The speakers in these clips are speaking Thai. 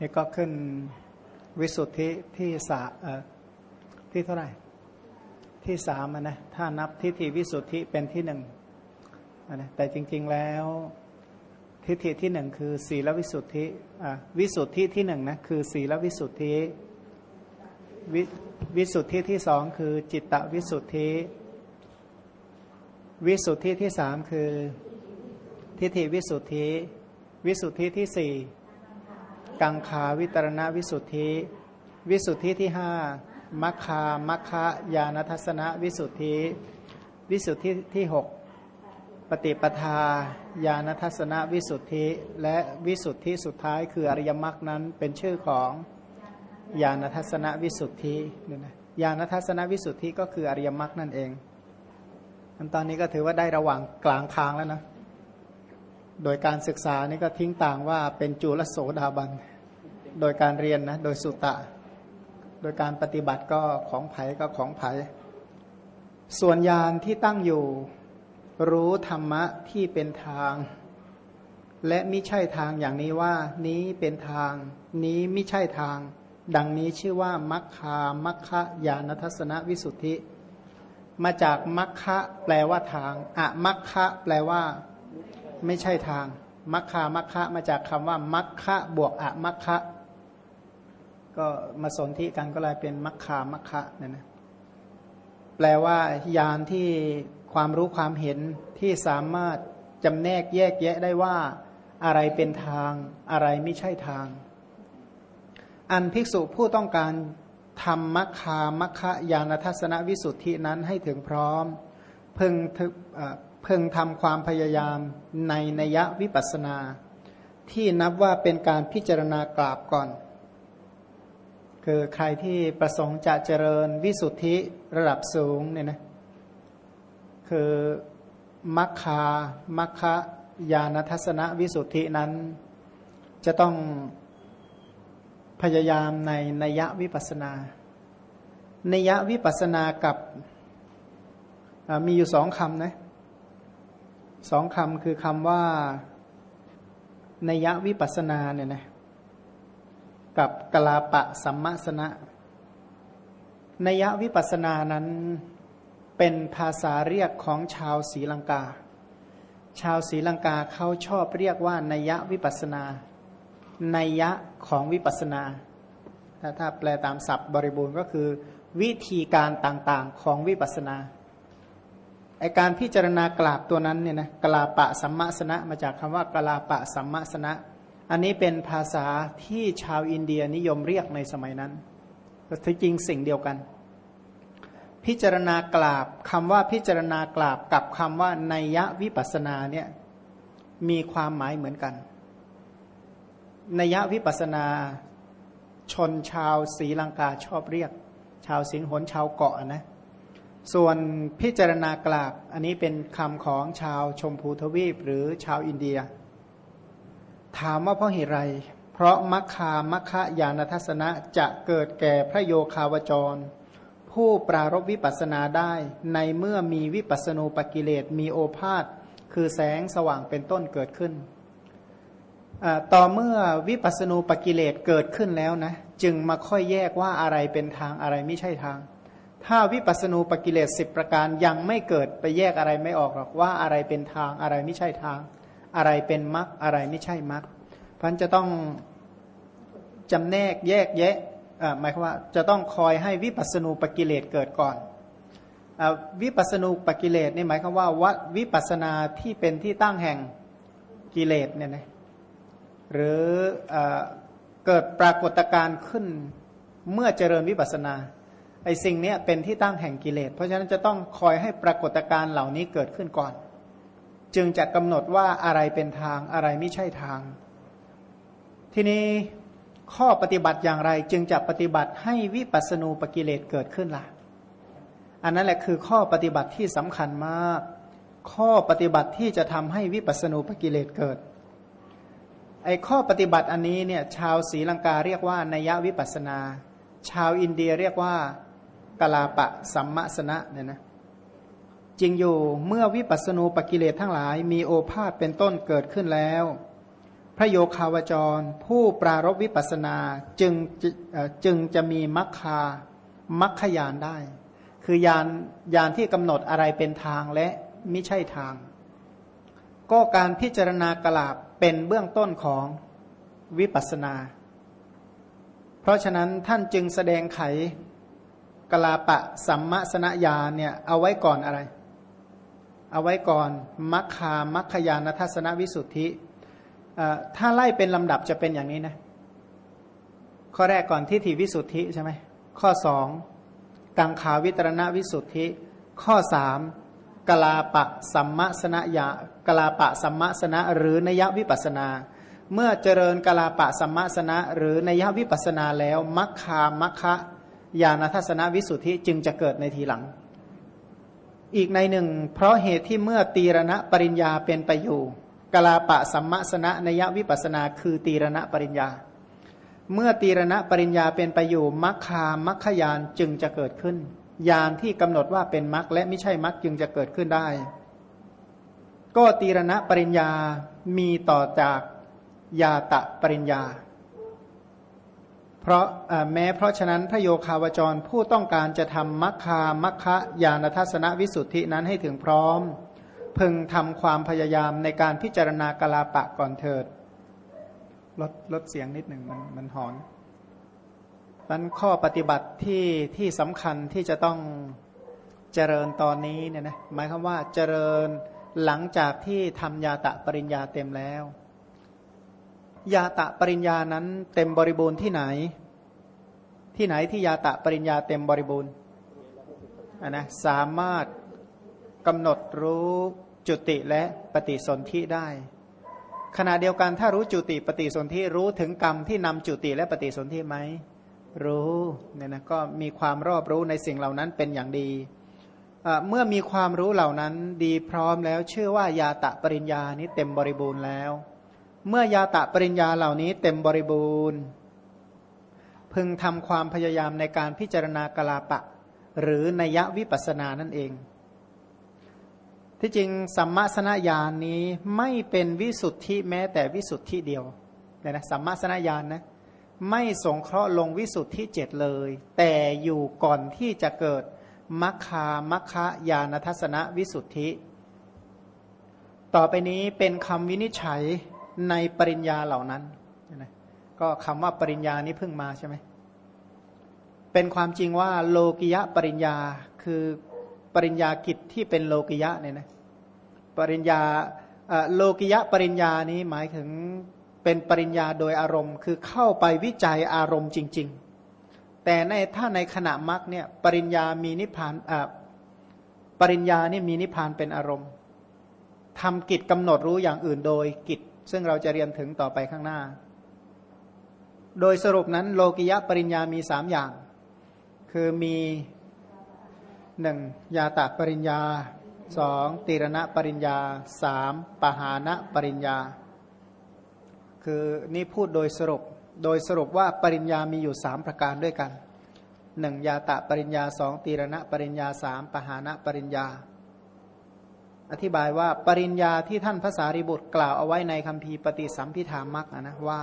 นี่ก็ขึ้นวิสุทธิที่สาเออที่เท่าไหร่ ที่สามนะถ้านับทิฏฐิวิสุทธิเป็นที่หนึ่งนะแต่จริง ๆแล้วทิฏฐิที่หนึ่งคือศีลวิสุทธิวิสุทธิที่หนึ่งนะคือศีลวิสุทธิวิวิสุทธิที่สองคือจิตตวิสุทธิ วิสุทธิที่สามคือ ทิฏฐิวิสุทธิ วิสุทธิที่สี่ กังขาวิตรณวิสุทธิ วิสุทธิที่ห้ามัคคามัคคะยานทัศนวิสุทธิ วิสุทธิที่หกปฏิปทาญาณทัศนวิสุทธิ และวิสุทธิสุดท้ายคืออริยมรรคนั้นเป็นชื่อของญาณทัศนวิสุทธิเนี่ยนะญาณทัศนวิสุทธิก็คืออริยมรรคนั่นเองอันตอนนี้ก็ถือว่าได้ระหว่างกลางทางแล้วนะ โดยการศึกษานี่ก็ทิ้งต่างว่าเป็นจุลโสดาบัน โดยการเรียนนะโดยสุตะ โดยการปฏิบัติก็ของไผ่ก็ของไผ่ส่วนญาณที่ตั้งอยู่ รู้ธรรมะที่เป็นทาง และมิใช่ทางอย่างนี้ว่า นี้เป็นทาง นี้มิใช่ทาง ดังนี้ชื่อว่ามัคคามัคคะญาณทัศนวิสุทธิ มาจากมัคคะแปลว่าทาง อะมัคคะแปลว่า ไม่ใช่ทางมัคคามัคคะมาจากคำว่ามัคคะบวกอะมัคคะ ก็มาสนที่กันก็เลยเป็นมัคคามัคคะเนี่ยนะแปลว่ายานที่ความรู้ความเห็นที่สามารถจำแนกแยกแยะได้ว่าอะไรเป็นทางอะไรไม่ใช่ทาง อันภิกษุผู้ต้องการทำมัคคามัคคะยานทัศนวิสุทธินั้นให้ถึงพร้อมเพึงเพึงทำความพยายามในนยะวิปัสนา ที่นับว่าเป็นการพิจารณากราบก่อน คือใครที่ประสงค์จะเจริญวิสุทธิระดับสูงเนี่ยนะคือมัคคามัคคะญาณทัศนวิสุทธินั้น จะต้องพยายามในนยวิปัสนานยวิปัสนากับมีอยู่สองคำนะสองคำคือคำว่านยวิปัสนาเนี่ยนะ กับกลาปะสัมมาสนะนยวิปัสนานั้นเป็นภาษาเรียกของชาวศรีลังกา ชาวศรีลังกาเขาชอบเรียกว่านยวิปัสนานยยะของวิปัสนา ถ้าถ้าแปลตามศัพท์บริบูรณ์ก็คือ วิธีการต่างๆของวิปัสนาไอการพิจารณากลาบตัวนั้นเนี่ยนะกลาปะสัมมาสนะมาจากคำว่ากลาปะสัมมาสนะ อันนี้เป็นภาษาที่ชาวอินเดียนิยมเรียกในสมัยนั้นก็ที่จริงสิ่งเดียวกัน พิจารณากราบคำว่าพิจารณากราบกับคำว่านัยยะวิปัสนาเนี่ยมีความหมายเหมือนกันนัยยะวิปัสนาชนชาวศรีลังกาชอบเรียก ชาวสิงหลชาวเกาะนะส่วนพิจารณากลาปอันนี้เป็นคำของชาวชมพูทวีปหรือชาวอินเดีย ถามว่าเพราะเหตุไร เพราะมัคคามัคคายานทัศนะจะเกิดแก่พระโยคาวจร ผู้ปรารบวิปัสนาได้ ในเมื่อมีวิปัสนูปกิเลสมีโอภาษคือแสงสว่างเป็นต้นเกิดขึ้น ต่อเมื่อวิปัสนูปกิเลสเกิดขึ้นแล้วนะ จึงมาค่อยแยกว่าอะไรเป็นทางอะไรไม่ใช่ทาง ถ้าวิปัสนูปกิเลสสิบประการยังไม่เกิดไปแยกอะไรไม่ออกหรอกว่าอะไรเป็นทางอะไรไม่ใช่ทาง อะไรเป็นมรรคอะไรไม่ใช่มรรคพันจะต้องจำแนกแยกแยะหมายความว่าจะต้องคอยให้วิปัสณูปกิเลสเกิดก่อนอวิปัสณูปกิเลสนี่หมายความว่าวัดวิปัสนาที่เป็นที่ตั้งแห่งกิเลสเนี่ยนะหรืออเกิดปรากฏการณ์ขึ้นเมื่อเจริญวิปัสนาไอ้สิ่งนี้เป็นที่ตั้งแห่งกิเลส เพราะฉะนั้นจะต้องคอยให้ปรากฏการณ์เหล่านี้เกิดขึ้นก่อน จึงจะกำหนดว่าอะไรเป็นทางอะไรไม่ใช่ทาง ทีนี้ข้อปฏิบัติอย่างไร จึงจะปฏิบัติให้วิปัสณูปกิเลสเกิดขึ้นละ่ะ อันนั้นแหละคือข้อปฏิบัติที่สำคัญมาก ข้อปฏิบัติที่จะทำให้วิปัสณูปกิเลสเกิด ไอ้ข้อปฏิบัติอันนี้เนี่ยชาวศรีลังกาเรียกว่านยวิปัสนา ชาวอินเดียเรียกว่ากลาปะสัมมสนะเนี่ยนะ จริงอยู่เมื่อวิปัสณูปกิเลสทั้งหลาย มีโอภาษเป็นต้นเกิดขึ้นแล้ว พระโยคาวจร ผู้ปรารบวิปัสนาจึงจึงจะมีมัคคามัคคยานได้ คือยานยานที่กำหนดอะไรเป็นทางและไม่ใช่ทาง ก็การพิจารณากลาบเป็นเบื้องต้นของวิปัสนา เพราะฉะนั้นท่านจึงแสดงไขกลาปะสัมมสนญาเนี่ยเอาไว้ก่อนอะไร เอาไว้ก่อนมัคคามัคคยานทัศนวิสุทธิถ้าไล่เป็นลำดับจะเป็นอย่างนี้นะ ข้อแรกก่อนทิฏฐิวิสุทธิใช่ไหมข้อสองกังขาวิตรณวิสุทธิ ข้อสามกลาปะสัมมสนญากลาปะสัมมสนะหรือนยวิปัสนา เมื่อเจริญกลาปะสัมมสนะหรือนยวิปัสนาแล้วมัคคามัคคะญาณทัศนวิสุทธิจึงจะเกิดในทีหลัง อีกในหนึ่ง เพราะเหตุที่เมื่อตีรณะปริญญาเป็นไปอยู่กลาปะสัมมสนะนยวิปัสนาคือตีรณะปริญญา เมื่อตีรณะปริญญาเป็นไปอยู่มัคคามัคคยานจึงจะเกิดขึ้นยานที่กำหนดว่าเป็นมัคและไม่ใช่มัคจึงจะเกิดขึ้นได้ ก็ตีรณะปริญญามีต่อจากยาตะปริญญา เพราะแม้เพราะฉะนั้นพระโยคาวจรผู้ต้องการจะทำมัคคามัคคะญาณทัศนวิสุทธินั้นให้ถึงพร้อม พึงทำความพยายามในการพิจารณากลาปะก่อนเถิด ลดลดเสียงนิดหนึ่งมันมันหอนมันข้อปฏิบัติที่ที่สำคัญที่จะต้องเจริญตอนนี้เนี่ยนะหมายความว่าเจริญหลังจากที่ทำยาตะปริญญาเต็มแล้ว ยาตะปริญญานั้นเต็มบริบูรณ์ที่ไหน ที่ไหนที่ยาตะปริญญาเต็มบริบูรณ์นนะสามารถกำหนดรู้จุติและปฏิสนธิได้ ขณะเดียวกันถ้ารู้จุติปฏิสนธิรู้ถึงกรรมที่นำจุติและปฏิสนธิไหมรู้เนี่ยนะก็มีความรอบรู้ในสิ่งเหล่านั้นเป็นอย่างดีเมื่อมีความรู้เหล่านั้นดีพร้อมแล้ว เชื่อว่ายาตะปริญญานี้เต็มบริบูรณ์แล้ว เมื่อยาตะปริญญาเหล่านี้เต็มบริบูรณ์ พึงทำความพยายามในการพิจารณากลาปะ หรือนัยวิปัสสนานั่นเอง ที่จริงสัมมาสนญาณนี้ไม่เป็นวิสุทธิแม้แต่วิสุทธิเดียวเนี่ยนะสัมมาสนญาณนะไม่สงเคราะห์ลงวิสุทธิเจ็ดเลย แต่อยู่ก่อนที่จะเกิดมัคคามัคคายานทัศนวิสุทธิ ต่อไปนี้เป็นคำวินิจฉัย ในปริญญาเหล่านั้นนะก็คำว่าปริญญานี้เพิ่งมาใช่ไหมเป็นความจริงว่าโลกิยะปริญญาคือปริญญากิจที่เป็นโลกิยะเนี่ยนะปริญญาโลกิยะปริญญานี้หมายถึงเป็นปริญญาโดยอารมณ์ คือเข้าไปวิจัยอารมณ์จริง ๆ แต่ในถ้าในขณะมรรคเนี่ยปริญญามีนิพพานปริญญานี่มีนิพพานเป็นอารมณ์ทำกิจกำหนดรู้อย่างอื่นโดยกิจ ซึ่งเราจะเรียนถึงต่อไปข้างหน้า โดยสรุปนั้นโลกิยะปริญญามีสามอย่าง คือมีหนึ่งยาตะปริญญาสองตีรณะปริญญาสามปหานะปริญญา คือนี่พูดโดยสรุป โดยสรุปว่าปริญญามีอยู่สามประการด้วยกันหนึ่งยาตะปริญญาสองตีรณะปริญญาสามปหานะปริญญา อธิบายว่าปริญญาที่ท่านภาษาริบุตรกล่าวเอาไว้ในคำพีปฏิสัมพิธามักนะว่า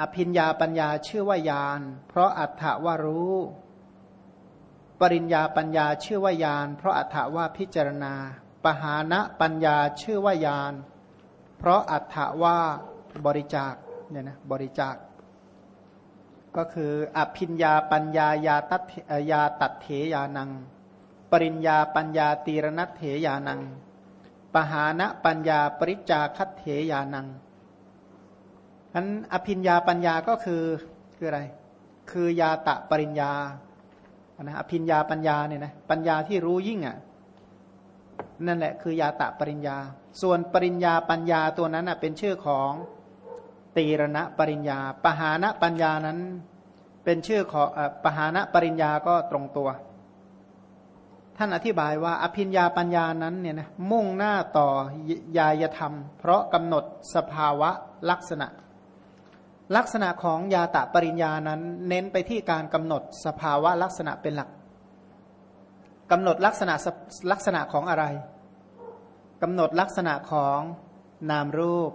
อภิญญาปัญญาชื่อว่ายาน เพราะอัฏฐว่ารู้ ปริญญาปัญญาชื่อว่ายาน เพราะอัฏฐว่าพิจารณา ปหานะปัญญาชื่อว่ายาน เพราะอัฏฐว่าบริจาคเนี่ยนะบริจาค ก็คืออภิญญาปัญญายาตัดยาตัดเถยานัง ปริญญาปัญญาตีรณัตเถยานัง ปหานะปัญญาปริจาคัตเถยานังอันอภิญญาปัญญาก็คือคืออะไร คือยาตะปริญญานะอภิญญาปัญญาเนี่ยนะปัญญาที่รู้ยิ่งอะนั่นแหละคือยาตะปริญญา ส่วนปริญญาปัญญาตัวนั้นอะเป็นชื่อของตีรณะปริญญา ปหานะปัญญานั้นเป็นชื่อของปหานะปริญญาก็ตรงตัว ท่านอธิบายว่า อภิญญาปัญญานั้นเนี่ยนะมุ่งหน้าต่อยายธรรม เพราะกำหนดสภาวะลักษณะ ลักษณะของยาตะปริญญานั้น เน้นไปที่การกำหนดสภาวะลักษณะเป็นหลักกำหนดลักษณะลักษณะของอะไรกำหนดลักษณะของนามรูป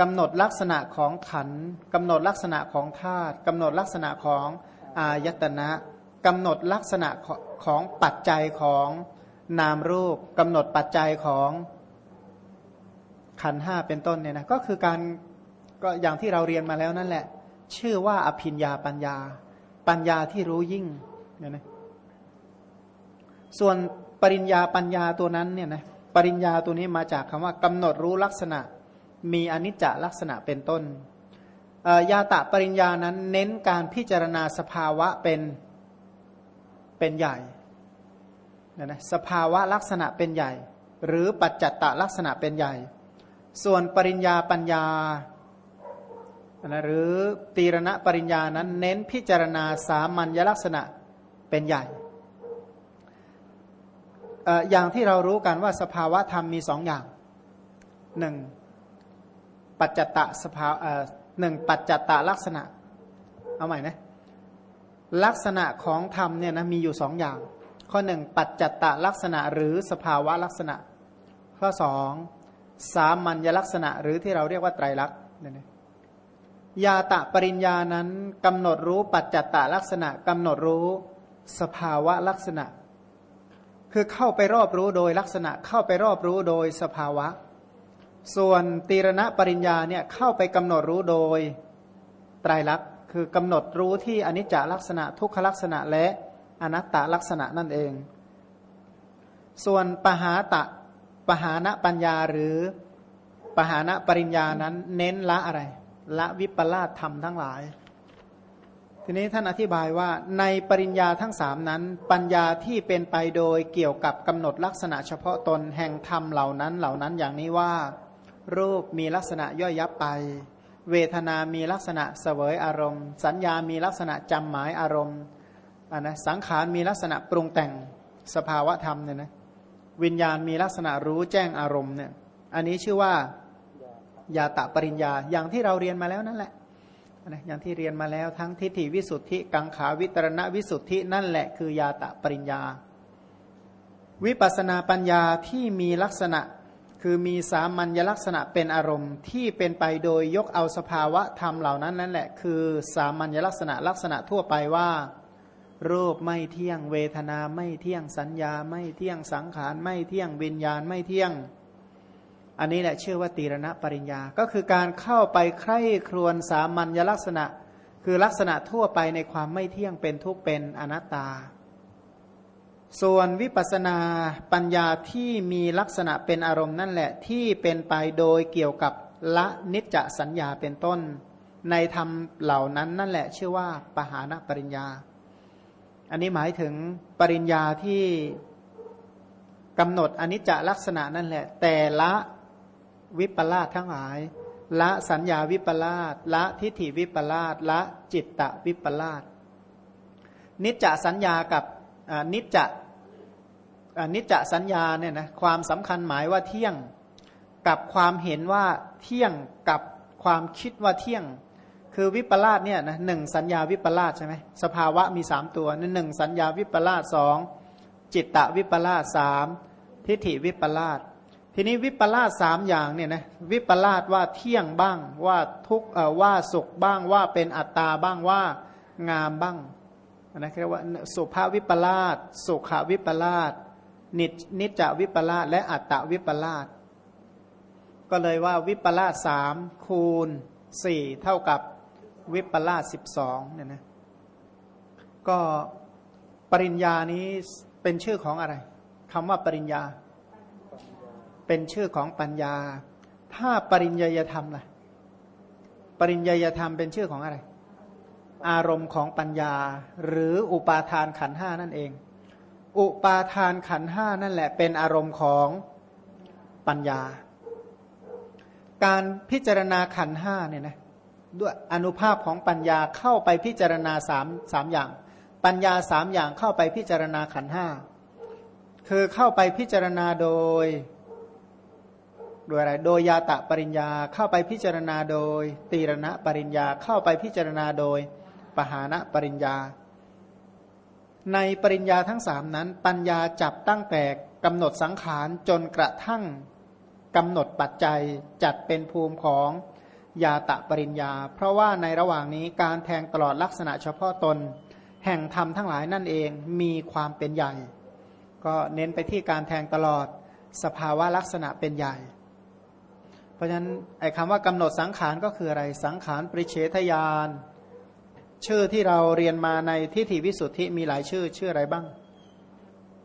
กำหนดลักษณะของขันกำหนดลักษณะของธาตุกำหนดลักษณะของอายตนะ กำหนดลักษณะของปัจจัยของนามรูปกำหนดปัจจัยของขันห้าเป็นต้นเนี่ยนะก็คือการก็อย่างที่เราเรียนมาแล้วนั่นแหละ ชื่อว่าอภิญญาปัญญา ปัญญาที่รู้ยิ่งเนี่ยนะส่วนปริญญาปัญญาตัวนั้นเนี่ยนะปริญญาตัวนี้มาจากคำว่ากำหนดรู้ลักษณะ มีอนิจจลักษณะเป็นต้นยาตะปริญญานั้นเน้นการพิจารณาสภาวะเป็น เป็นใหญ่นะนะสภาวะลักษณะเป็นใหญ่ หรือปัจจัตตลักษณะเป็นใหญ่ ส่วนปริญญาปัญญานะหรือตีรณะปริญญานั้นเน้นพิจารณาสามัญลักษณะเป็นใหญ่ อย่างที่เรารู้กันว่าสภาวะธรรมมีสองอย่างหนึ่งปัจจตะสภาหนึ่งปัจจตะลักษณะ เอาใหม่นะ ลักษณะของธรรมเนี่ยนะมีอยู่สองอย่าง ข้อหนึ่งปัจจัตะลักษณะหรือสภาวะลักษณะ ข้อสองสามัญลักษณะหรือที่เราเรียกว่าไตรลักษณ์เนี่ยยาตะปริญญานั้นกำหนดรู้ปัจจัตตลักษณะกำหนดรู้สภาวะลักษณะ คือเข้าไปรอบรู้โดยลักษณะ เข้าไปรอบรู้โดยสภาวะ ส่วนตีรณะปริญญาเนี่ยเข้าไปกำหนดรู้โดยไตรลักษณ์ คือกำหนดรู้ที่อนิจจลักษณะทุกขลักษณะและอนัตตลักษณะนั่นเอง ส่วนปหาตะปหานะปัญญาหรือปหานะปริญญานั้นเน้นละอะไร ละวิปลาสธรรมทั้งหลาย ทีนี้ท่านอธิบายว่าในปริญญาทั้งสามนั้น ปัญญาที่เป็นไปโดยเกี่ยวกับกำหนดลักษณะเฉพาะตนแห่งธรรมเหล่านั้นเหล่านั้นอย่างนี้ว่า รูปมีลักษณะย่อยยับไป เวทนามีลักษณะเสวยอารมณ์ สัญญามีลักษณะจำหมายอารมณ์นนะสังขารมีลักษณะปรุงแต่งสภาวะธรรมเนี่ยนะวิญญาณมีลักษณะรู้แจ้งอารมณ์เนี่ยอันนี้ชื่อว่ายาตะปริญญาอย่างที่เราเรียนมาแล้วนั่นแหละนะอย่างที่เรียนมาแล้วทั้งทิฏฐิวิสุทธิกังขาวิตรณวิสุทธินั่นแหละคือยาตะปริญญา วิปัสนาปัญญาที่มีลักษณะ คือมีสามัญลักษณะเป็นอารมณ์ที่เป็นไปโดยยกเอาสภาวะธรรมเหล่านั้นนั่นแหละ คือสามัญลักษณะลักษณะทั่วไปว่า รูปไม่เที่ยงเวทนาไม่เที่ยงสัญญา ไม่เที่ยงสังขารไม่เที่ยงวิญญาณไม่เที่ยง อันนี้แหละชื่อว่าตีรณปริญญา ก็คือการเข้าไปใคร่ครวญสามัญลักษณะ คือลักษณะทั่วไปในความไม่เที่ยงเป็นทุกข์เป็นอนัตตา ส่วนวิปัสนาปัญญาที่มีลักษณะเป็นอารมณ์นั่นแหละที่เป็นไปโดยเกี่ยวกับละนิจจสัญญาเป็นต้น ในธรรมเหล่านั้นนั่นแหละ ชื่อว่าปหานปริญญา อันนี้หมายถึงปริญญาที่กำหนดอนิจจลักษณะนั่นแหละ แต่ละวิปลาสทั้งหลาย ละสัญญาวิปลาสละทิฏฐิวิปลาสละจิตตะวิปลาสนิจจสัญญากับ นิจจะนิจจสัญญาเนี่ยนะความสำคัญหมายว่าเที่ยงกับความเห็นว่าเที่ยงกับความคิดว่าเที่ยง คือวิปลาสเนี่ยนะหนึ่งสัญญาวิปลาสใช่ไหมสภาวะมีสามตัวนั่นหนึ่งสัญญาวิปลาสสองจิตตะวิปลาสสามทิฏฐิวิปลาสทีนี้วิปลาสสามอย่างเนี่ยนะวิปลาสว่าเที่ยงบ้างว่าทุกเอ่อว่าสุขบ้างว่าเป็นอัตตาบ้างว่างามบ้าง นะเรียกว่าสุภาวิปลาสสุขวิปลาสนิจนิจจวิปลาสและอัตตวิปลาสก็เลยว่าวิปลาสสามคูณสี่เท่ากับวิปลาสสิบสองเนี่ยนะก็ปริญญานี้เป็นชื่อของอะไรคำว่าปริญญา เป็นชื่อของปัญญา ถ้าปริญญาธรรมล่ะ ปริญญาธรรมเป็นชื่อของอะไร อารมณ์ของปัญญา หรืออุปาทานขันห้านั่นเอง อุปาทานขันห้านั่นแหละเป็นอารมณ์ของปัญญา การพิจารณาขันห้าเนี่ยนะด้วยอนุภาพของปัญญาเข้าไปพิจารณาสามสามอย่าง ปัญญาสามอย่างเข้าไปพิจารณาขันห้าคือเข้าไปพิจารณาโดย โดยอะไร โดยยาตะปริญญาเข้าไปพิจารณาโดย ตีรณะปริญญาเข้าไปพิจารณาโดย ปหานะปริญญา ในปริญญาทั้งสามนั้น ปัญญาจับตั้งแต่กำหนดสังขารจนกระทั่งกำหนดปัจจัยจัดเป็นภูมิของยาตะปริญญา เพราะว่าในระหว่างนี้การแทงตลอดลักษณะเฉพาะตน แห่งธรรมทั้งหลายนั่นเองมีความเป็นใหญ่ ก็เน้นไปที่การแทงตลอดสภาวะลักษณะเป็นใหญ่ เพราะฉะนั้นไอ้คำว่ากำหนดสังขารก็คืออะไรสังขารปริเฉทยาน ชื่อที่เราเรียนมาในทิฏฐิวิสุทธิมีหลายชื่อ ชื่ออะไรบ้าง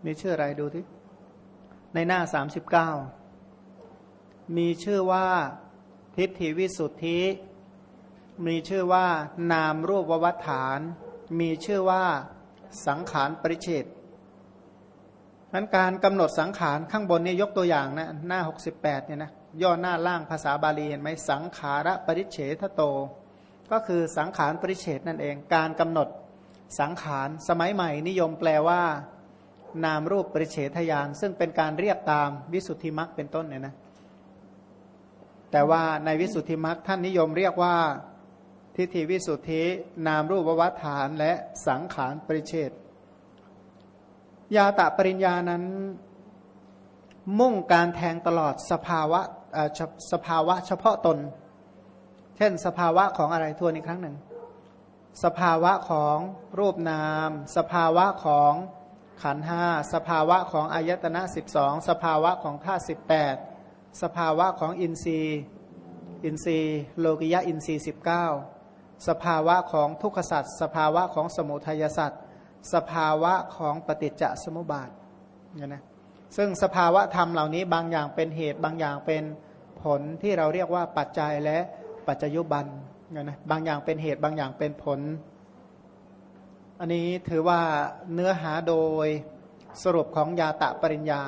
มีชื่ออะไรดูที่ในหน้าสามสิบเก้ามีชื่อว่าทิฏฐิวิสุทธิ มีชื่อว่านามรูปวัฏฐาน มีชื่อว่าสังขารปริเฉดนั้นการกำหนดสังขารข้างบนนี่ยกตัวอย่างนะหน้า68เนี่ยนะย่อหน้าล่างภาษาบาลีเห็นไหมสังขาระปริเฉทโต ก็คือสังขารปริเฉดนั่นเอง การกำหนดสังขารสมัยใหม่นิยมแปลว่า นามรูปปริเฉทยาน ซึ่งเป็นการเรียกตามวิสุทธิมรรคเป็นต้นเนี่ยนะแต่ว่าในวิสุทธิมรรคท่านนิยมเรียกว่า ทิฏฐิวิสุทธินามรูปวัฏฐานและสังขารปริเฉดยาตะปริญญานั้น มุ่งการแทงตลอดสภาวะสภาวะเฉพาะตน ช่นสภาวะของอะไรทวนอีกครั้งหนึ่ง สภาวะของรูปนาม สภาวะของขันห้าสภาวะของอายตนะสิบสองสภาวะของธาตุสิบแปดสภาวะของอินทรีย์อินทรีย์โลกิยะอินทรีย์สิบเก้าสภาวะของทุกขสัตว์สภาวะของสมุทัยสัตว์สภาวะของปฏิจจสมุปบาทเนี่ยนะซึ่งสภาวะธรรมเหล่านี้บางอย่างเป็นเหตุบางอย่างเป็นผลที่เราเรียกว่าปัจจัยและ ปัจจยุบันเนี่ยนะบางอย่างเป็นเหตุบางอย่างเป็นผล อันนี้ถือว่าเนื้อหาโดยสรุปของยาตะปริญญา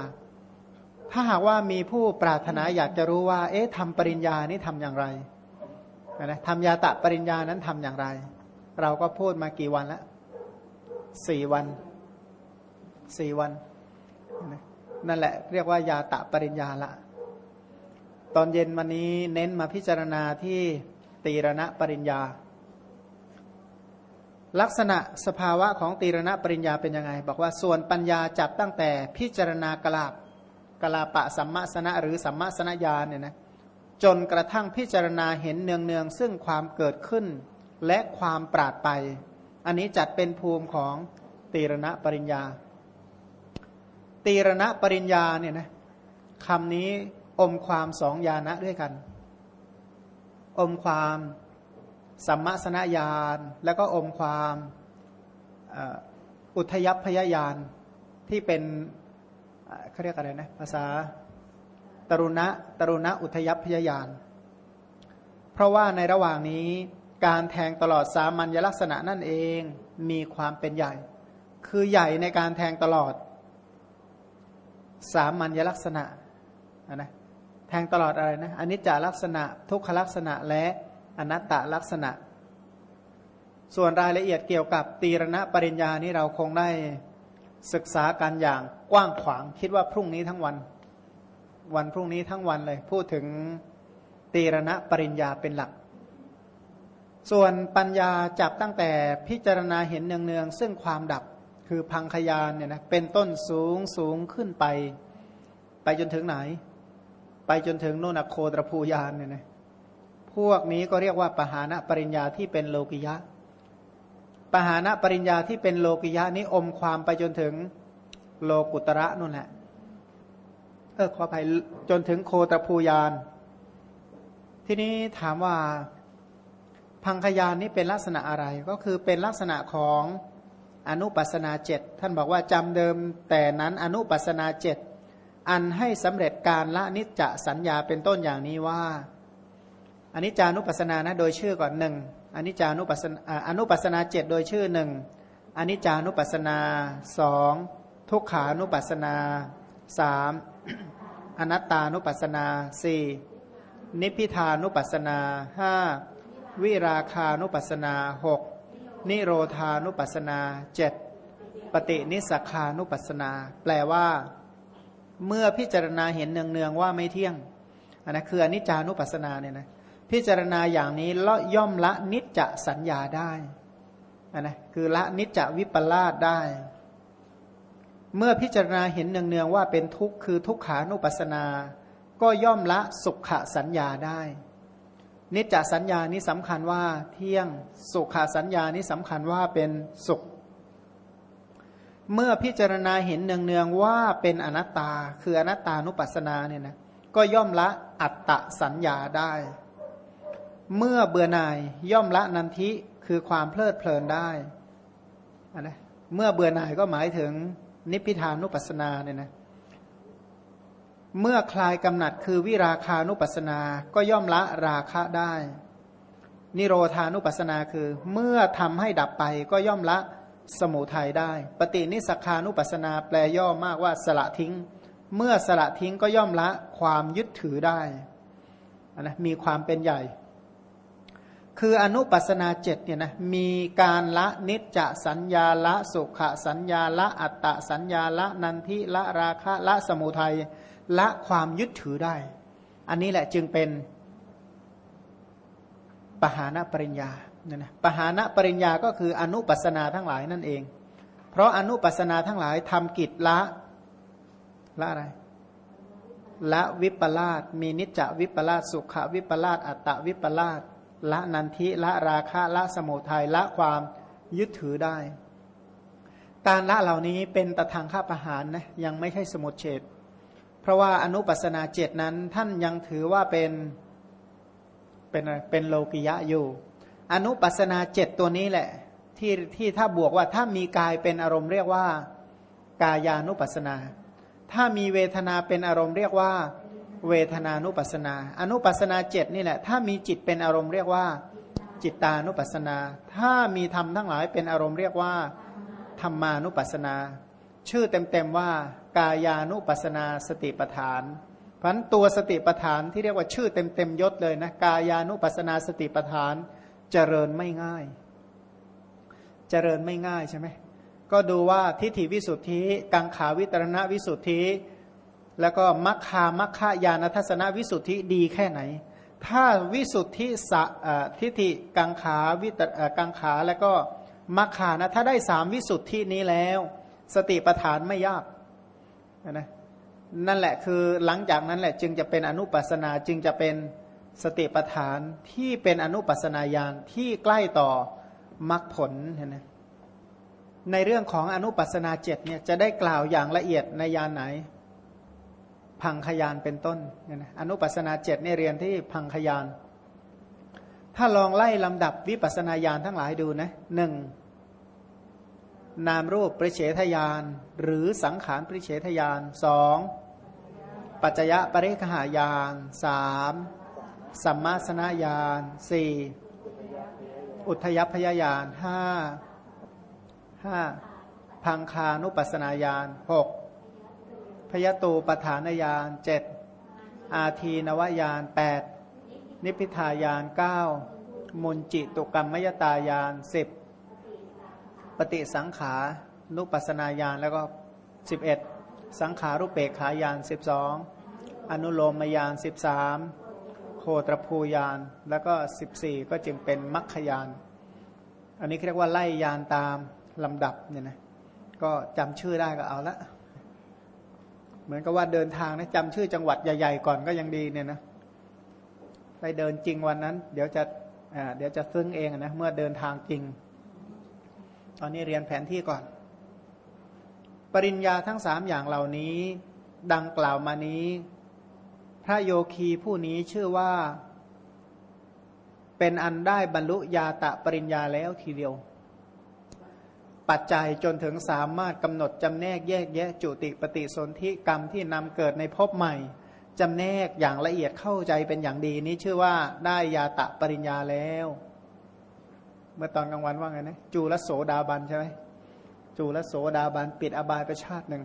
ถ้าหากว่ามีผู้ปรารถนาอยากจะรู้ว่า เอ๊ะทำปริญญานี่ทำอย่างไรนะทำยาตะปริญญานั้นทำอย่างไร เราก็พูดมากี่วันแล้วสี่วันสี่วัน นั่นแหละ เรียกว่ายาตะปริญญาละ ตอนเย็นวันนี้เน้นมาพิจารณาที่ตีรณะปริญญา ลักษณะสภาวะของตีรณะปริญญาเป็นยังไง บอกว่าส่วนปัญญาจับตั้งแต่พิจารณากลาบกลาปะสัมมาสนะหรือสัมมาสนญาเนี่ยนะจนกระทั่งพิจารณาเห็นเนืองเนืองซึ่งความเกิดขึ้น และความปราดไป อันนี้จัดเป็นภูมิของตีรณะปริญญา ตีรณะปริญญาเนี่ยนะคำนี้ อมความสองญาณะด้วยกัน อมความสัมมาสนญาณแล้วก็อมความอุทยพยญาณที่เป็นเขาเรียกอะไรนะภาษาตรุณะตรุณะอุทยพยญาณเพราะว่าในระหว่างนี้การแทงตลอดสามัญลักษณะนั่นเองมีความเป็นใหญ่ คือใหญ่ในการแทงตลอดสามัญลักษณะนะ งตลอดอะไรนะอนิจจลักษณะ ทุกขลักษณะและอนัตตลักษณะ ส่วนรายละเอียดเกี่ยวกับตีรณะปริญญานี้เราคงได้ศึกษากันอย่างกว้างขวาง คิดว่าพรุ่งนี้ทั้งวัน วันพรุ่งนี้ทั้งวันเลย พูดถึงตีรณะปริญญาเป็นหลัก ส่วนปัญญาจับตั้งแต่พิจารณาเห็นเนืองๆซึ่งความดับคือพังขยานเนี่ยนะเป็นต้นสูงสูงขึ้นไป ไปจนถึงไหน ไปจนถึงโนนโคตรภูยานเนี่ยนะพวกนี้ก็เรียกว่าปหานะปริญญาที่เป็นโลกิยะ ปหานะปริญญาที่เป็นโลกิยะนี้อมความไปจนถึงโลกุตระนู่นแหละเออขออภัยจนถึงโคตรภูยาน ทีนี้ถามว่าพังคยานนี้เป็นลักษณะอะไรก็คือเป็นลักษณะของอนุปัสนาเจ็ดท่านบอกว่าจำเดิมแต่นั้นอนุปัสนาเจ็ด อันให้สำเร็จการละนิจจสัญญาเป็นต้นอย่างนี้ว่าอนิจจานุปัสสนานะโดยชื่อก่อนหนึ่งอนิจจานุปัสสนาอนุปัสสนาเจ็ดโดยชื่อหนึ่งอนิจจานุปัสนาสองทุกขานุปัสนาสามอนัตตานุปัสนาสี่นิพพิทานุปัสนาห้าวิราคานุปัสนาหกนิโรธานุปัสนาเจ็ดปฏินิสขานุปัสนา แปลว่า เมื่อพิจารณาเห็นเนืองๆว่าไม่เที่ยงอันนั้นคืออนิจจานุปัสสนาเนี่ยนะพิจารณาอย่างนี้ละย่อมละนิจจสัญญาได้อันนะคือละนิจจวิปลาสได้ เมื่อพิจารณาเห็นเนืองๆว่าเป็นทุกข์คือทุกขานุปัสสนา ก็ย่อมละสุขสัญญาได้ นิจจสัญญานี้สำคัญว่าเที่ยงสุขสัญญานี้สำคัญว่าเป็นสุข เมื่อพิจารณาเห็นเนืองๆว่าเป็นอนัตตา คืออนัตตานุปัสสนาเนี่ยนะก็ย่อมละอัตตสัญญาได้ เมื่อเบื่อหน่ายย่อมละนันทิคือความเพลิดเพลินได้นะเมื่อเบื่อหน่ายก็หมายถึงนิพพิทานุปัสสนาเนี่ยนะเมื่อคลายกำหนัดคือวิราคานุปัสสนา ก็ย่อมละราคะได้ นิโรธานุปัสสนาคือ เมื่อทำให้ดับไปก็ย่อมละ สมุทัยได้ ปฏินิสขานุปัสสนาแปลย่อมากว่าสละทิ้ง เมื่อสละทิ้งก็ย่อมละความยึดถือได้นะมีความเป็นใหญ่ คืออนุปัสนาเจ็ดเนี่ยนะมีการละนิจจสัญญาละสุขสัญญาละอัตตสัญญาละนันทิละราคะละสมุทัยละความยึดถือได้ อันนี้แหละจึงเป็นปหานปริญญา เนี่ยนะปหานปริญญาก็คืออนุปัสนาทั้งหลายนั่นเอง เพราะอนุปัสนาทั้งหลายทำกิจละละอะไรละวิปลาสมีนิจจวิปลาสสุขวิปลาสอัตตวิปลาสละนันทิละราคะละสมุทัยละความยึดถือได้ การละเหล่านี้เป็นตะทางข้าประหารนะยังไม่ใช่สมุทเฉดเพราะว่าอนุปัสนาเจตนั้นท่านยังถือว่าเป็นเป็นเป็นโลกิยะอยู่ อนุปัสนาเจตตัวนี้แหละ ที่ที่ถ้าบวกว่าถ้ามีกายเป็นอารมณ์เรียกว่า กายานุปัสนา ถ้ามีเวทนาเป็นอารมณ์เรียกว่า เวทนานุปัสนา อนุปัสนาเจตนี่แหละ ถ้ามีจิตเป็นอารมณ์เรียกว่า จิตตานุปัสนา ถ้ามีธรรมทั้งหลายเป็นอารมณ์เรียกว่าธรรมานุปัสนา ชื่อเต็มๆว่า กายานุปัสนาสติปทานพันตัวสติปทานที่เรียกว่าชื่อเต็มเต็มยศเลยนะกายานุปัสนาสติปทาน เจริญไม่ง่าย เจริญไม่ง่ายใช่ไหมก็ดูว่าทิฏฐิวิสุทธิกังขาวิตรณวิสุทธิ แล้วก็มัคคามัคคายานทัศนวิสุทธิดีแค่ไหน ถ้าวิสุทธิสทิฏฐิกังขาวิตกังขาแล้วก็มัคคานะถ้าได้สามวิสุทธินี้แล้ว สติปทานไม่ยากนะนั่นแหละคือหลังจากนั้นแหละจึงจะเป็นอนุปัสนาจึงจะเป็น สติปัฏฐานที่เป็นอนุปัสนาญาณที่ใกล้ต่อมรรคผลเห็นไหมในเรื่องของอนุปัสนาเจ็ดเนี่ยจะได้กล่าวอย่างละเอียดในยานไหน พังขยานเป็นต้นเนี่ยนะอนุปัสนาเจ็ดในเรียนที่พังขยาน ถ้าลองไล่ลำดับวิปัสนาญาณทั้งหลายดูนะหนึ่งนามรูปปริเฉทยานหรือสังขารปริเฉทยานสองปัจจยะปริคหายานสาม สัมมาสนญาณสี่อุทยพยายานห้าห้าพังคานุปัสนาญาณหกพยตูปฐานญาณเจ็ดอาทีนวญาณแปดนิพิทายานเก้ามุนจิตุกรรมมยตายานสิบปฏิสังขานุปัสนาญาณแล้วก็สิบเอ็ดสังขารุเปกขายานสิบสองอนุโลมยานสิบสาม ตรภูยาน แล้วก็สิบสี่ก็จึงเป็นมัคคยาน อันนี้เรียกว่าไล่ยานตามลำดับเนี่ยนะก็จำชื่อได้ก็เอาละ เหมือนกับว่าเดินทางนะจำชื่อจังหวัดใหญ่ๆก่อนก็ยังดีเนี่ยนะไปเดินจริงวันนั้น เดี๋ยวจะเดี๋ยวจะซึ้งเองนะเมื่อเดินทางจริง ตอนนี้เรียนแผนที่ก่อน ปริญญาทั้งสามอย่างเหล่านี้ ดังกล่าวมานี้ พระโยคีผู้นี้ชื่อว่า เป็นอันได้บรรลุญาตะปริญญาแล้วทีเดียว ปัจจัยจนถึงสามารถกำหนดจำแนกแยกแยะจุติปฏิสนธิกรรมที่นำเกิดในภพใหม่จำแนกอย่างละเอียดเข้าใจเป็นอย่างดีนี้ชื่อว่าได้ยาตะปริญญาแล้ว เมื่อตอนกลางวันว่าไงนะจูลโสดาบันใช่ไหมจูลโสดาบันปิดอบายไปชาติหนึ่ง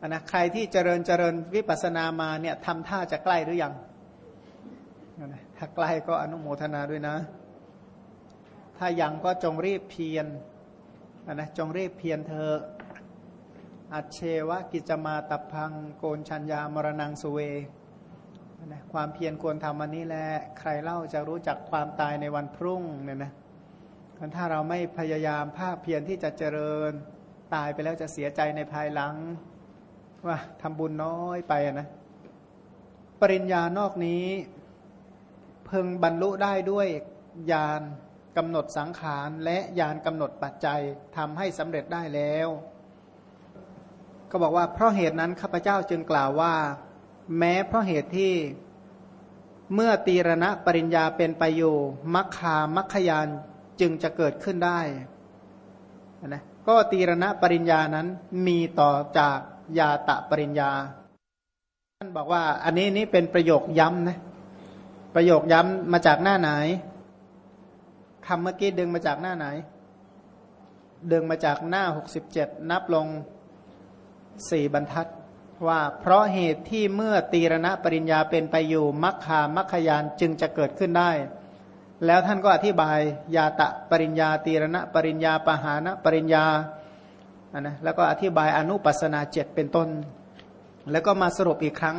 นนะใครที่เจริญเจริญวิปัสสนามาเนี่ยทำท่าจะใกล้หรือยังถ้าใกล้ก็อนุโมทนาด้วยนะ ถ้ายังก็จงรีบเพียรนนะจงรีบเพียรเธอ อัจเชวะกิจมาตับพังโกนชัญญามรณงสุเวนะความเพียรควรทำอันนี้แหละใครเล่าจะรู้จักความตายในวันพรุ่งเนี่ยนะถ้าเราไม่พยายามภาคเพียรที่จะเจริญ ตายไปแล้วจะเสียใจในภายหลัง ว่าทำบุญน้อยไปนะปริญญานอกนี้เพึงบรรลุได้ด้วยญาณกำหนดสังขารและญาณกำหนดปัจจัยทำให้สำเร็จได้แล้ว ก็บอกว่าเพราะเหตุนั้นข้าพเจ้าจึงกล่าวว่า แม้เพราะเหตุที่เมื่อตีรณะปริญญาเป็นไปอยู่มัคคามัคคยานจึงจะเกิดขึ้นได้นะก็ตีรณะปริญญานั้นมีต่อจาก ยาตะปริญญา ท่านบอกว่า อันนี้นี่เป็นประโยคย้ำนะ ประโยคย้ำมาจากหน้าไหนคำเมื่อกี้ดึงมาจากหน้าไหน ดึงมาจากหน้าหกสิบเจ็ดนับลงสี่บรรทัด ว่าเพราะเหตุที่เมื่อตีรณะปริญญาเป็นไปอยู่มัคคามัคคยานจึงจะเกิดขึ้นได้ แล้วท่านก็อธิบาย ยาตะปริญญาตีรณะปริญญาปหานะปริญญา นนะแล้วก็อธิบายอนุปัสนาเจ็ดเป็นต้น แล้วก็มาสรุปอีกครั้ง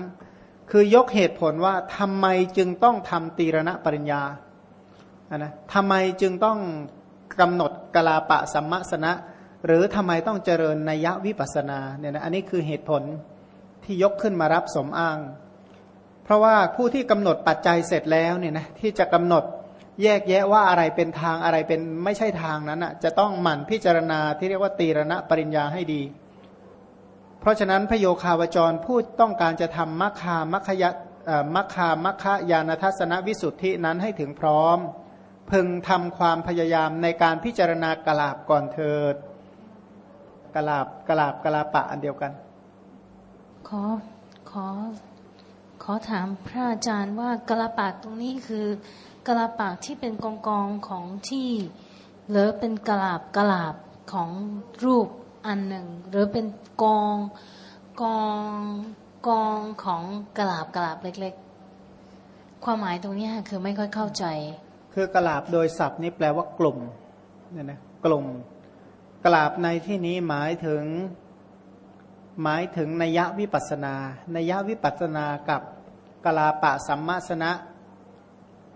คือยกเหตุผลว่าทำไมจึงต้องทำตีรณะปริญญาอนนะทำไมจึงต้องกำหนดกลาปะสัมมสนะหรือทำไมต้องเจริญนัยวิปัสนาเนี่ยนะอันนี้คือเหตุผลที่ยกขึ้นมารับสมอ้าง เพราะว่าผู้ที่กำหนดปัจจัยเสร็จแล้วเนี่ยนะที่จะกำหนด แยกแยะว่าอะไรเป็นทางอะไรเป็นไม่ใช่ทางนั้นอะจะต้องหมั่นพิจารณาที่เรียกว่าตีรณะปริญญาให้ดี เพราะฉะนั้นพโยคาวจรผู้ต้องการจะทำมัคคามัคคยะมัคคามัคคยานทัศนวิสุทธินั้นให้ถึงพร้อม พึงทำความพยายามในการพิจารณากลาบก่อนเถิดกลาบกลาบกลาปะอันเดียวกัน ขอขอขอถามพระอาจารย์ว่ากระปากตรงนี้คือ กระปากที่เป็นกองกองของที่หรือเป็นกะลาบกะลาบของรูปอันหนึ่ง หรือเป็นกองกองกองของกะลาบกะลาบเล็ก ๆ ความหมายตรงนี้คือไม่ค่อยเข้าใจ คือกะลาบโดยศัพท์นี่แปลว่ากลุ่มเนี่ยนะกลุ่มกลาบในที่นี้หมายถึงหมายถึงนัยวิปัสนานัยวิปัสนากับกลาปะสัมมาสนะ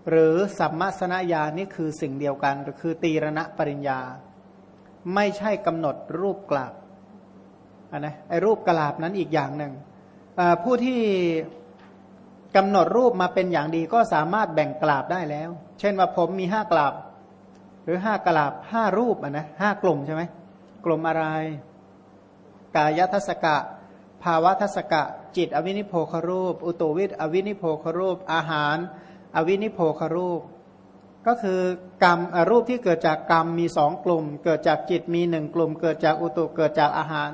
หรือสัมมาสนญานี่คือสิ่งเดียวกันก็คือตีรณะปริญญา ไม่ใช่กำหนดรูปกลาบนนะไอ้รูปกลาบนั้นอีกอย่างหนึ่งผู้ที่กำหนดรูปมาเป็นอย่างดีก็สามารถแบ่งกลาบได้แล้ว เช่นว่าผมมีห้ากลาบ หรือห้ากลาบห้ารูปอะนะห้ากลุ่มใช่ไหมกลุ่มอะไร กายทัศกะ ภาวะทัศกะ จิตอวินิโพครูป อุตวิทอวินิโพครูป อาหาร อวินิโพครูป ก็คือกรรมรูปที่เกิดจากกรรมมีสองกลุ่ม เกิดจากจิตมีหนึ่งกลุ่ม เกิดจากอุตุเกิดจากอาหาร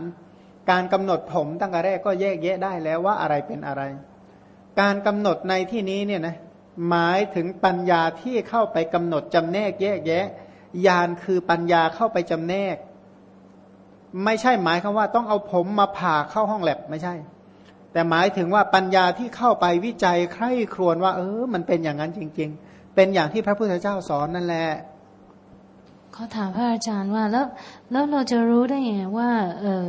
การกำหนดผมตั้งแต่แรกก็แยกแยะได้แล้วว่าอะไรเป็นอะไร การกำหนดในที่นี้เนี่ยนะหมายถึงปัญญาที่เข้าไปกำหนดจำแนกแยกแยะยานคือปัญญาเข้าไปจำแนก ไม่ใช่หมายคำว่าต้องเอาผมมาผ่าเข้าห้องแลบไม่ใช่ แต่หมายถึงว่าปัญญาที่เข้าไปวิจัยใคร่ครวญว่า เออ มันเป็นอย่างนั้นจริง ๆ เป็นอย่างที่พระพุทธเจ้าสอนนั่นแหละเขาถามพระอาจารย์ว่าแล้วแล้วเราจะรู้ได้ยังไงว่าเออ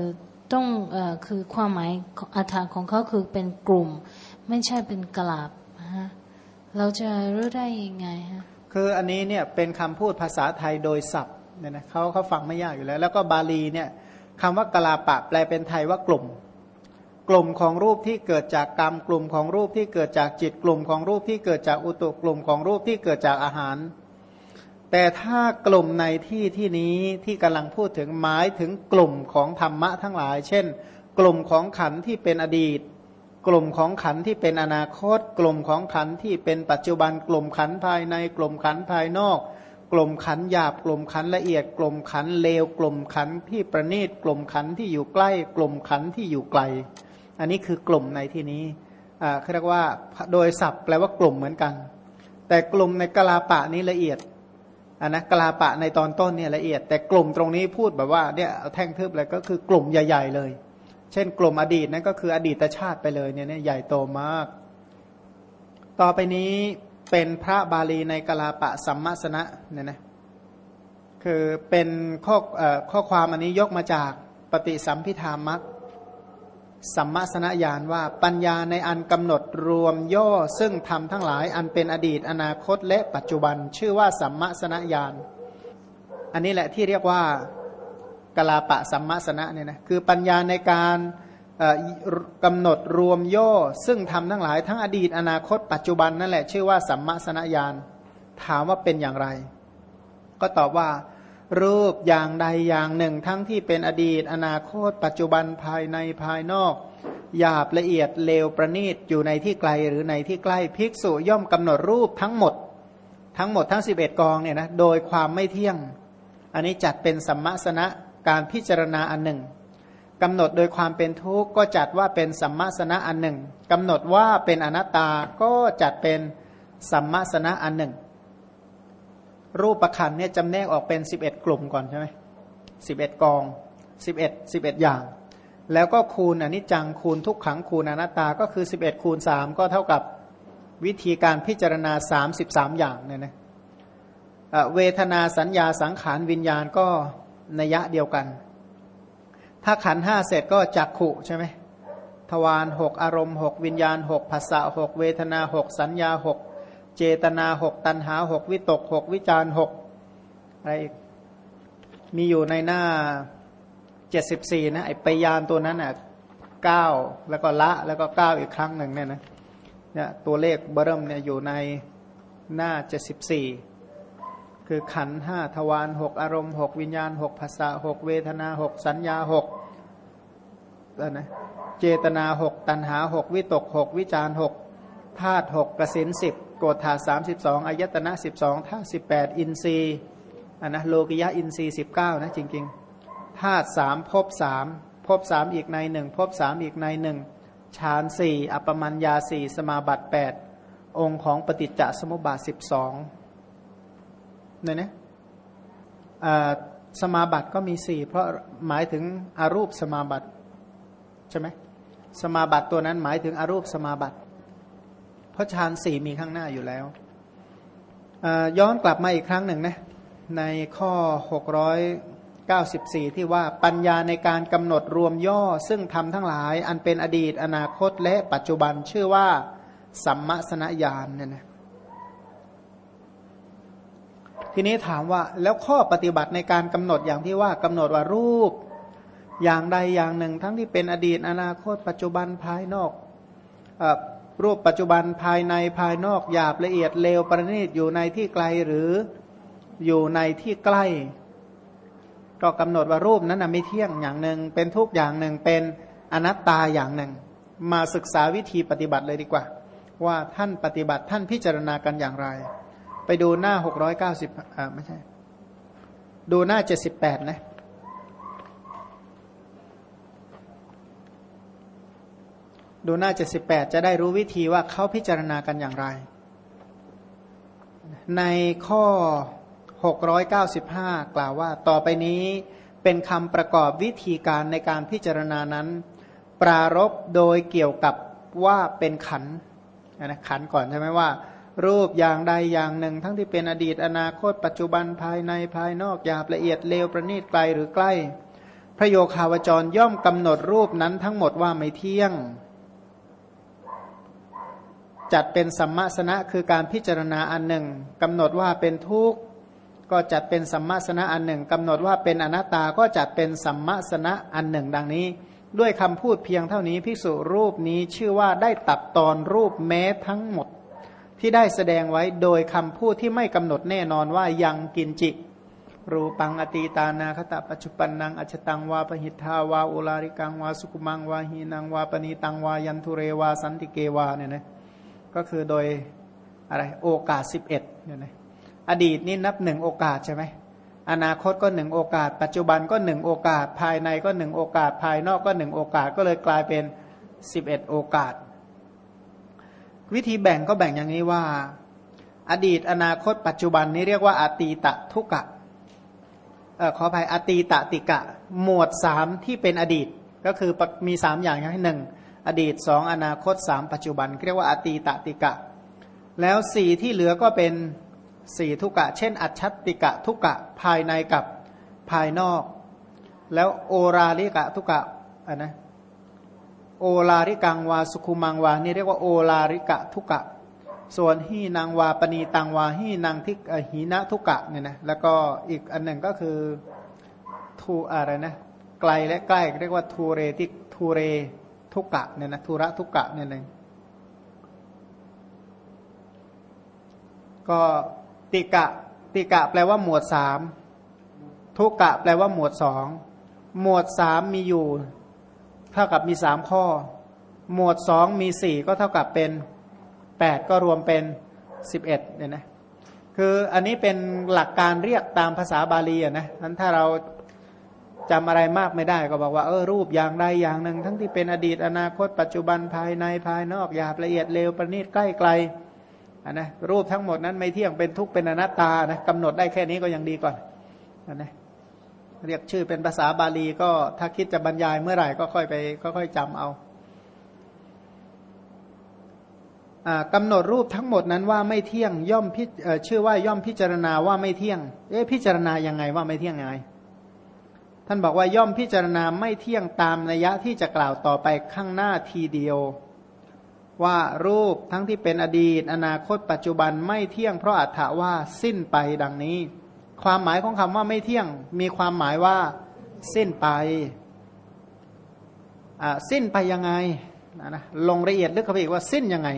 ต้องเออคือความหมายอาถรรพ์ของเขาคือเป็นกลุ่ม ไม่ใช่เป็นกลาบฮะเราจะรู้ได้ยังไงฮะคืออันนี้เนี่ยเป็นคำพูดภาษาไทยโดยศัพท์เนี่ยนะเขาเขาฟังไม่ยากอยู่แล้ว แล้วก็บาลีเนี่ยคำว่ากลาปะแปลเป็นไทยว่ากลุ่ม กลุ่มของรูปที่เกิดจากกรรม กลุ่มของรูปที่เกิดจากจิตกลุ่มของรูปที่เกิดจากอุตุกลุ่มของรูปที่เกิดจากอาหาร แต่ถ้ากลุ่มในที่ที่นี้ที่กำลังพูดถึงหมายถึงกลุ่มของธรรมะทั้งหลาย เช่น กลุ่มของขันที่เป็นอดีต กลุ่มของขันที่เป็นอนาคต กลุ่มของขันที่เป็นปัจจุบัน กลุ่มขันภายใน กลุ่มขันภายนอก กลุ่มขันหยาบ กลุ่มขันละเอียด กลุ่มขันเลว กลุ่มขันที่ประณีต กลุ่มขันที่อยู่ใกล้ กลุ่มขันที่อยู่ไกล อันนี้คือกลุ่มในที่นี้อ่าเรียกว่าโดยศัพท์แปลว่ากลุ่มเหมือนกัน แต่กลุ่มในกลาปะนี้ละเอียดอันนะกลาปะในตอนต้นเนี่ยละเอียด แต่กลุ่มตรงนี้พูดแบบว่าเนี่ยแท่งทึบเลยก็คือกลุ่มใหญ่ ๆ เลย เช่นกลุ่มอดีตนั่นก็คืออดีตชาติไปเลยเนี่ยใหญ่โตมาก ต่อไปนี้เป็นพระบาลีในกลาปะสัมมาสนะเนี่ยนะคือเป็นข้อข้อความอันนี้ยกมาจากปฏิสัมพิธามัก สัมมาสนญาณว่าปัญญาในอันกำหนดรวมย่อซึ่งทำทั้งหลายอันเป็นอดีตอนาคตและปัจจุบัน ชื่อว่าสัมมาสนญาณอันนี้แหละที่เรียกว่ากลาปะสัมมาสนะเนี่ยนะคือปัญญาในการกำหนดรวมย่อซึ่งทำทั้งหลายทั้งอดีตอนาคต ปัจจุบันนั่นแหละชื่อว่าสัมมาสนญาณถามว่าเป็นอย่างไร ก็ตอบว่า รูปอย่างใดอย่างหนึ่ง ทั้งที่เป็นอดีต อนาคต ปัจจุบันภายในภายนอกหยาบละเอียดเลวประณีตอยู่ในที่ไกลหรือในที่ใกล้ภิกษุย่อมกำหนดรูปทั้งหมด ทั้งหมดทั้ง 11 กองเนี่ยนะโดยความไม่เที่ยง อันนี้จัดเป็นสัมมาสนะการพิจารณาอันหนึ่งกำหนดโดยความเป็นทุกข์ก็จัดว่าเป็นสัมมาสนะอันหนึ่งกำหนดว่าเป็นอนัตตาก็จัดเป็นสัมมาสนะอันหนึ่ง รูปประคันเนี่ยจำแนกออกเป็น11กลุ่มก่อนใช่ไหมสิบเอ็ดกองสิบเอ็ดสิบเอ็ดอย่าง แล้วก็คูณอนิจจังคูณทุกขังคูณอนัตตาก็คือ11คูณ3ก็เท่ากับวิธีการพิจารณา33อย่างเนี่ยนะเวทนาสัญญาสังขารวิญญาณก็นัยะเดียวกัน ถ้าขันห้าเสร็จก็จักขุใช่ไหมทวารหกอารมณ์หกวิญญาณหกภาษาหกเวทนาหกสัญญาหก เจตนาหกตัณหาหกวิตกหกวิจารหกอะไรมีอยู่ในหน้าเจ็ดสิบสี่นะไอไปยานตัวนั้นอะเก้าแล้วก็ละแล้วก็เก้าอีกครั้งหนึ่งเนี่ยนะเนี่ยตัวเลขเบอร์เริ่มเนี่ยอยู่ในหน้าเจ็ดสิบสี่คือขันห้าทวารหกอารมณ์หกวิญญาณหกภาษาหกเวทนาหกสัญญาหกนะเจตนาหกตัณหาหกวิตกหกวิจารหกธาตุหกกสินสิบ โกฏฐาสามสิบสองอายตนะสิบสองธาตุสิบแปดอินทรีย์อันนะโลกิยะอินทรีย์สิบเก้านะจริงๆธาตุสามภพสามภพสามอีกในหนึ่งภพสามอีกในหนึ่งฌานสี่อปมัญญาสี่สมาบัติแปดองค์ของปฏิจจสมุปบาทสิบสองเนี่ยนะสมาบัติก็มีสี่เพราะหมายถึงอารูปสมาบัติใช่ไหมสมาบัติตัวนั้นหมายถึงอารูปสมาบัติ ราะฌานสี่มีข้างหน้าอยู่แล้ว ย้อนกลับมาอีกครั้งหนึ่งนะในข้อ 694 ที่ว่าปัญญาในการกำหนดรวมย่อซึ่งทำทั้งหลาย อันเป็นอดีต อนาคตและปัจจุบันชื่อว่า สัมมสนญาณเนี่ยนะทีนี้ถามว่าแล้วข้อปฏิบัติในการกำหนดอย่างที่ว่ากำหนดว่ารูป อย่างใดอย่างหนึ่ง ทั้งที่เป็นอดีตอนาคต ปัจจุบันภายนอกอ รูปปัจจุบันภายในภายนอกหยาบละเอียดเลวประณีตอยู่ในที่ไกลหรืออยู่ในที่ใกล้ ก็กำหนดว่ารูปนั้นไม่เที่ยงอย่างหนึ่ง เป็นทุกอย่างหนึ่งเป็นอนัตตาอย่างหนึ่ง มาศึกษาวิธีปฏิบัติเลยดีกว่า ว่าท่านปฏิบัติท่านพิจารณากันอย่างไร ไปดูหน้าหกร้อยเก้าสิบอ่าไม่ใช่ ดูหน้าเจ็ดสิบแปดนะ ดูหน้าเจ็ดสิบแปดจะได้รู้วิธีว่าเขาพิจารณากันอย่างไร ในข้อหกร้อยเก้าสิบห้ากล่าวว่า ต่อไปนี้เป็นคำประกอบวิธีการในการพิจารณานั้น ปรารบโดยเกี่ยวกับว่าเป็นขันนะขันก่อนใช่ไหมว่า รูปอย่างใดอย่างหนึ่ง ทั้งที่เป็นอดีตอนาคต ปัจจุบันภายในภายนอกหยาบละเอียดเลวประณีตไกลหรือใกล้พระโยคาวจรย่อมกำหนดรูปนั้นทั้งหมดว่าไม่เที่ยง จัดเป็นสัมมาสนะคือการพิจารณาอันหนึ่งกำหนดว่าเป็นทุกข์ก็จัดเป็นสัมมาสนะอันหนึ่งกำหนดว่าเป็นอนัตตาก็จัดเป็นสัมมาสนะอันหนึ่ง ดังนี้ ด้วยคำพูดเพียงเท่านี้พิสุรูปนี้ชื่อว่าได้ตัดตอนรูปแม้ทั้งหมด ที่ได้แสดงไว้โดยคำพูดที่ไม่กำหนดแน่นอนว่ายังกินจิรูปังอตีตานาคตะปัจจุปันนังอจตังวาปหิทาวาอุลาริกังวาสุกุมังวาหีนังวาปณีตังวายันทุเรวาสันติเกวาเนี่ยนะ ก็คือโดยอะไรโอกาสสิบเอ็ดเนี่ยนะอดีตนี่นับหนึ่งโอกาสใช่ไหมอนาคตก็หนึ่งโอกาส ปัจจุบันก็หนึ่งโอกาส ภายในก็หนึ่งโอกาส ภายนอกก็หนึ่งโอกาส ก็เลยกลายเป็นสิบเอ็ดโอกาส วิธีแบ่งก็แบ่งอย่างนี้ว่า อดีตอนาคต ปัจจุบันนี้เรียกว่าอาตีตะทุกะเออขออภัยอตีตะติกะ หมวดสามที่เป็นอดีตก็คือมีสามอย่างให้หนึ่ง อดีตสองอนาคตสามปัจจุบันเรียกว่าอตีตะติกะ แล้วสี่ที่เหลือก็เป็นสี่ทุกะ เช่น อัจฉติกะทุกะภายในกับภายนอก แล้วโอราลิกะทุกะอะนะโอลาริกังวาสุคุมังวานี่เรียกว่าโอลาริกะทุกะ ส่วนหีนางวาปณีตังวาหีนางทิกหีนะทุกะเนี่ยนะแล้วก็อีกอันหนึ่งก็คือทูอะไรนะไกลและใกล้เรียกว่าทูเรทิทูเร ทุกกะเนี่ยนะทุระทุกกะเนี่ยเองก็ติกะ ติกะแปลว่าหมวดสามทุกกะแปลว่าหมวดสองหมวดสามมีอยู่ เท่ากับมีสามข้อ หมวดสองมีสี่ก็เท่ากับเป็นแปดก็รวมเป็นสิบเอ็ดเนี่ยนะคืออันนี้เป็นหลักการเรียกตามภาษาบาลีอะนะนั้นถ้าเรา จำอะไรมากไม่ได้ก็บอกว่าเออรูปอย่างใดอย่างหนึ่ง ทั้งที่เป็นอดีตอนาคต ปัจจุบันภายในภายนอกหยาบละเอียดเร็วประณีตใกล้ไกลนนะรูปทั้งหมดนั้นไม่เที่ยงเป็นทุกข์เป็นอนัตตานะกำหนดได้แค่นี้ก็ยังดีก่อนนนะเรียกชื่อเป็นภาษาบาลีก็ถ้าคิดจะบรรยายเมื่อไหร่ก็ค่อยไปค่อยจำเอากำหนดรูปทั้งหมดนั้นว่าไม่เที่ยงย่อมพิชื่อว่าย่อมพิจารณาว่าไม่เที่ยง เอ๊ะพิจารณายังไงว่าไม่เที่ยงยังไง ท่านบอกว่าย่อมพิจารณาไม่เที่ยงตามนัยยะที่จะกล่าวต่อไปข้างหน้าทีเดียว ว่ารูปทั้งที่เป็นอดีต อนาคตปัจจุบันไม่เที่ยงเพราะอัตถาว่าสิ้นไปดังนี้ ความหมายของคำว่าไม่เที่ยง มีความหมายว่า สิ้นไปสิ้นไปยังไงนะลงละเอียดลึกเข้าไปอีกว่าสิ้นยังไง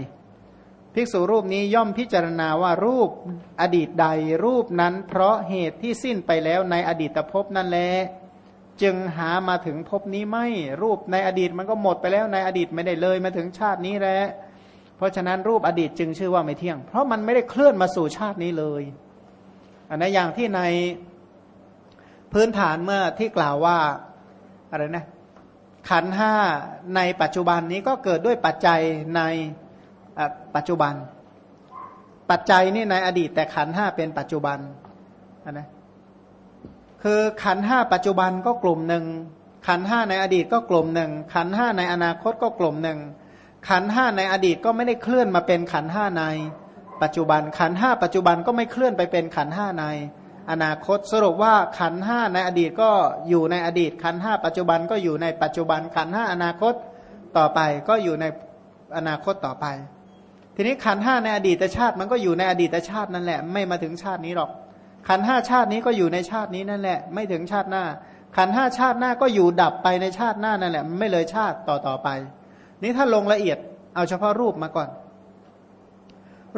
ภิกษุรูปนี้ย่อมพิจารณาว่ารูปอดีตใดรูปนั้น เพราะเหตุที่สิ้นไปแล้วในอดีตภพนั่นแหละ จึงหามาถึงภพนี้ไม่ รูปในอดีตมันก็หมดไปแล้วในอดีตไม่ได้เลยมาถึงชาตินี้แล้วเพราะฉะนั้นรูปอดีตจึงชื่อว่าไม่เที่ยง เพราะมันไม่ได้เคลื่อนมาสู่ชาตินี้เลยอันนั้นอย่างที่ในพื้นฐานเมื่อที่กล่าวว่าอะไรนะขันห้าในปัจจุบันนี้ก็เกิดด้วยปัจจัยในปัจจุบัน ปัจจัยนี่ในอดีตแต่ขันห้าเป็นปัจจุบันนะ คือขันห้าปัจจุบันก็กลุ่มหนึ่งขันห้าในอดีตก็กลุ่มหนึ่งขันห้าในอนาคตก็กลุ่มหนึ่งขันห้าในอดีตก็ไม่ได้เคลื่อนมาเป็นขันห้าใน ปัจจุบันขันห้าปัจจุบันก็ไม่เคลื่อนไปเป็นขันห้าใน อนาคตสรุปว่าขันห้าในอดีตก็อยู่ในอดีต ขันห้าปัจจุบันก็อยู่ในปัจจุบันขันห้าอนาคตต่อไปก็อยู่ในอนาคตต่อไป ทีนี้ขันห้าในอดีตชาติมันก็อยู่ในอดีตชาตินั่นแหละ ไม่มาถึงชาตินี้หรอก ขันห้าชาตินี้ก็อยู่ในชาตินี้นั่นแหละ ไม่ถึงชาติหน้า ขันห้าชาติหน้าก็อยู่ดับไปในชาติหน้านั่นแหละ ไม่เลยชาติต่อต่อไป นี้ถ้าลงละเอียดเอาเฉพาะรูปมาก่อน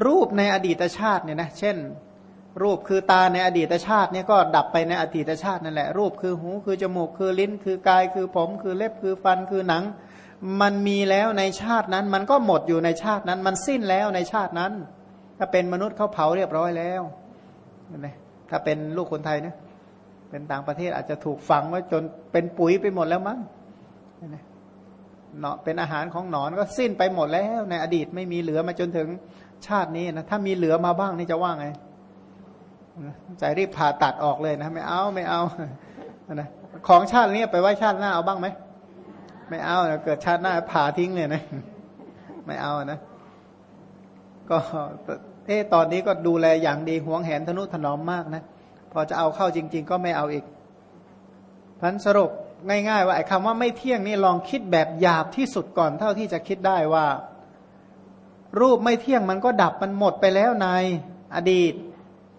รูปในอดีตชาติเนี่ยนะ เช่น รูปคือตาในอดีตชาติเนี่ยก็ดับไปในอดีตชาตินั่นแหละ รูปคือหูคือจมูกคือลิ้น คือกายคือผม คือเล็บคือฟันคือหนัง มันมีแล้วในชาตินั้น มันก็หมดอยู่ในชาตินั้น มันสิ้นแล้วในชาตินั้น ถ้าเป็นมนุษย์เขาเผาเรียบร้อยแล้วเห็นไหม ถ้าเป็นลูกคนไทยนะเป็นต่างประเทศอาจจะถูกฝังไว้จนเป็นปุ๋ยไปหมดแล้วมั้งเนาะเป็นอาหารของหนอนก็สิ้นไปหมดแล้วในอดีตไม่มีเหลือมาจนถึงชาตินี้นะถ้ามีเหลือมาบ้างนี่จะว่าไงใจรีบผ่าตัดออกเลยนะไม่เอาไม่เอานะของชาตินี้ไปไว้ชาติหน้าเอาบ้างไหมไม่เอาเกิดชาติหน้าผ่าทิ้งเลยนะ ไม่เอานะ ก็ เอ๊ตอนนี้ก็ดูแลอย่างดีห่วงแหนทนุถนอมมากนะ พอจะเอาเข้าจริง ๆ ก็ไม่เอาอีกพันสรุปง่าย ๆ ว่าไอ้คำว่าไม่เที่ยงนี่ลองคิดแบบหยาบที่สุดก่อนเท่าที่จะคิดได้ว่า รูปไม่เที่ยงมันก็ดับมันหมดไปแล้วในอดีต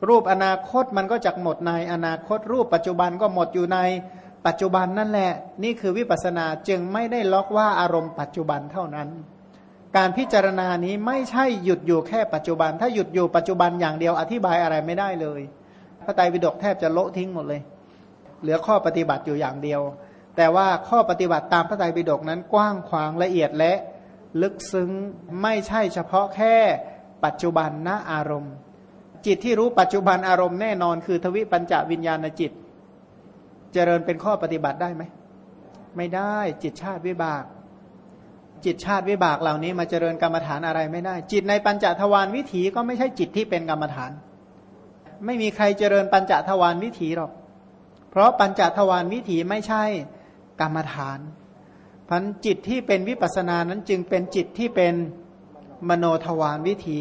รูปอนาคตมันก็จะหมดในอนาคต รูปปัจจุบันก็หมดอยู่ในปัจจุบันนั่นแหละ นี่คือวิปัสนาจึงไม่ได้ล็อกว่าอารมณ์ปัจจุบันเท่านั้น การพิจารณานี้ไม่ใช่หยุดอยู่แค่ปัจจุบัน ถ้าหยุดอยู่ปัจจุบันอย่างเดียวอธิบายอะไรไม่ได้เลย พระไตรปิฎกแทบจะโละทิ้งหมดเลย เหลือข้อปฏิบัติอยู่อย่างเดียว แต่ว่าข้อปฏิบัติตามพระไตรปิฎกนั้นกว้างขวางละเอียดและลึกซึ้งไม่ใช่เฉพาะแค่ปัจจุบันณอารมณ์ จิตที่รู้ปัจจุบันอารมณ์แน่นอนคือทวิปัญจวิญญาณจิต เจริญเป็นข้อปฏิบัติได้ไหม ไม่ได้จิตชาติวิบาก จิตชาติวิบากเหล่านี้มาเจริญกรรมฐานอะไรไม่ได้ จิตในปัญจทวารวิถีก็ไม่ใช่จิตที่เป็นกรรมฐาน ไม่มีใครเจริญปัญจทวารวิถีหรอก เพราะปัญจทวารวิถีไม่ใช่กรรมฐานพันจิตที่เป็นวิปัสสนานั้นจึงเป็นจิตที่เป็นมโนทวารวิถี